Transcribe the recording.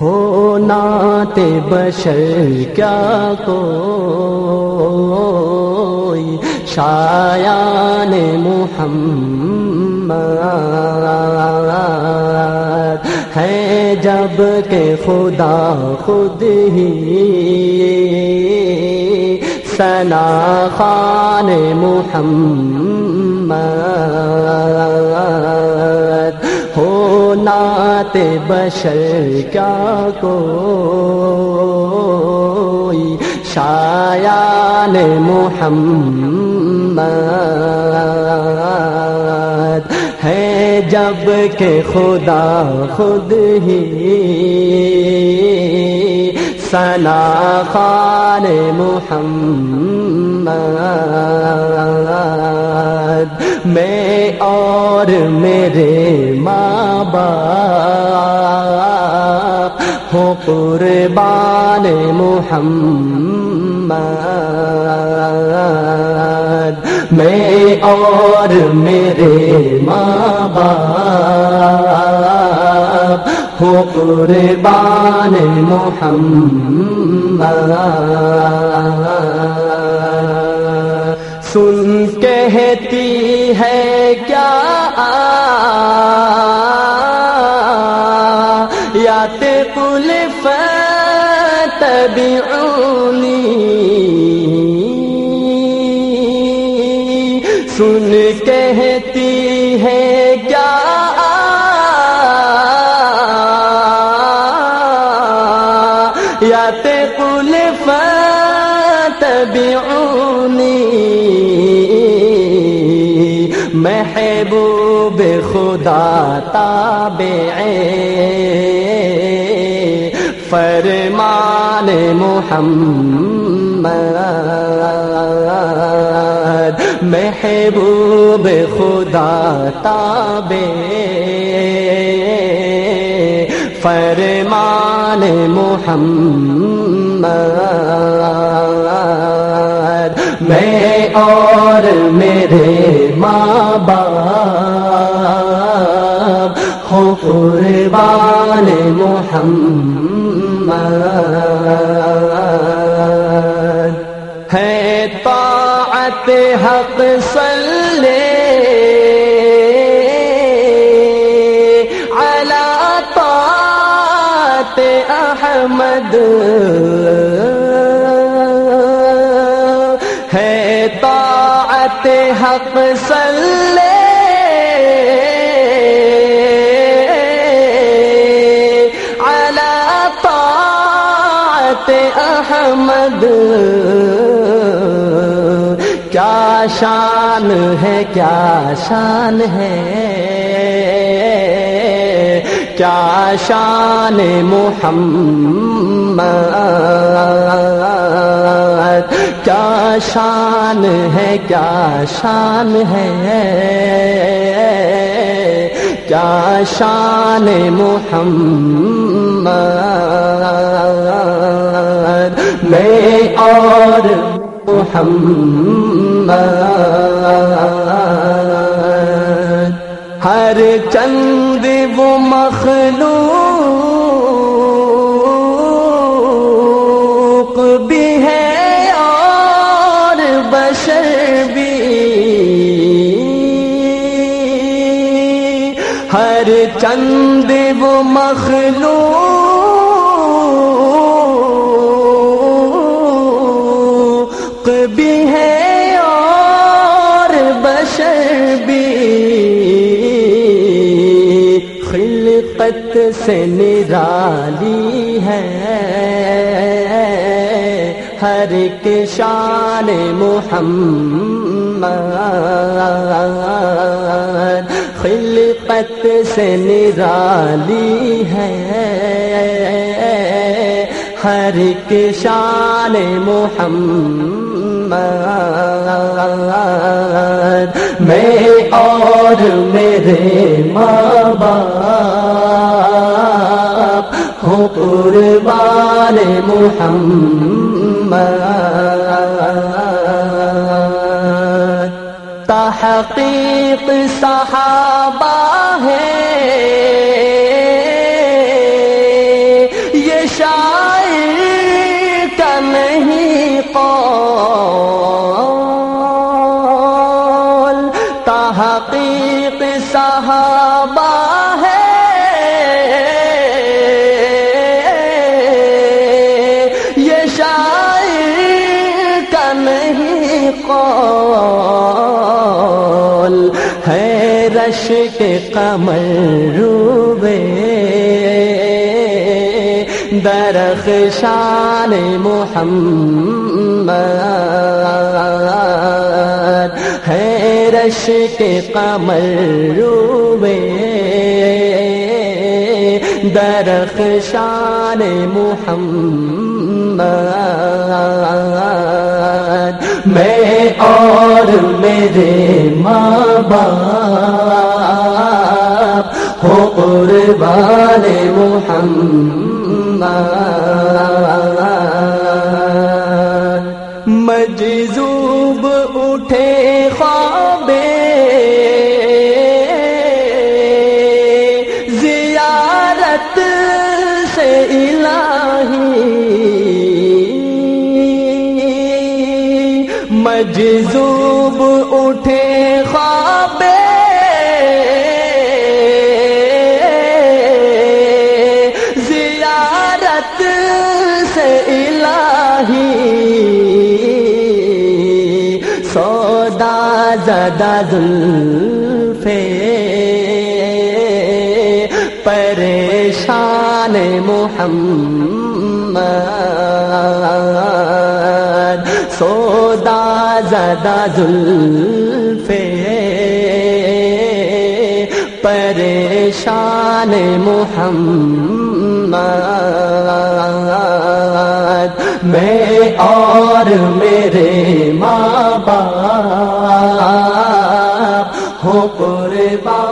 ہو نات بشر کیا کو شایان محمد ہے جبکہ خدا خود ہی سنا خان محمد ہو نات بشر کیا کو شایان محمد ہے جبکہ خدا خود ہی سنا خان محمد، میں اور میرے ماں باپ ہو قربان محمد، میں اور میرے ماں باپ ہو قربان محمد۔ سن کہتی ہے کیا یا تقل فتبعونی سن کہتی ہے فتبعونی محبوب خدا تابع فرمان محمد محبوب خدا تابع فرمان محمد میرے ماں باپ ہو قربان محمد۔ ہے طاعت حق صلی علی طاعت احمد۔ ہے طاعت حق صلی علی احمد۔ کیا شان ہے کیا شان ہے۔ کیا شان محمد۔ کیا شان ہے کیا شان ہے؟ کیا شان محمد؟ میں اور محمد۔ ہر چند بھی ہر چند وہ مخلوق بھی ہے اور بشر بھی خلقت سے نرالی ہے ہر ایک شان محمد خلقت سے نرالی ہے۔ ہر ایک شان محمد۔ میں اور میرے ماں باپ ہو قربان محمد۔ تحقیق صحابہ ہے۔ شاعر کا نہیں قول۔ رش کے روبے۔ درخ شان محمد ہے رش کے روبے۔ درخ شان محمد، میں اور میرے ماں باپ۔ ہو قربان محمد۔ مجذوب اٹھے خوابے۔ زیارت سے الہی۔ مجذوب اٹھے خوابے۔ زدہ زلفے پریشان محمد سودا زدہ زلفے پریشان محمد میں اور میرے ماں باپ ہو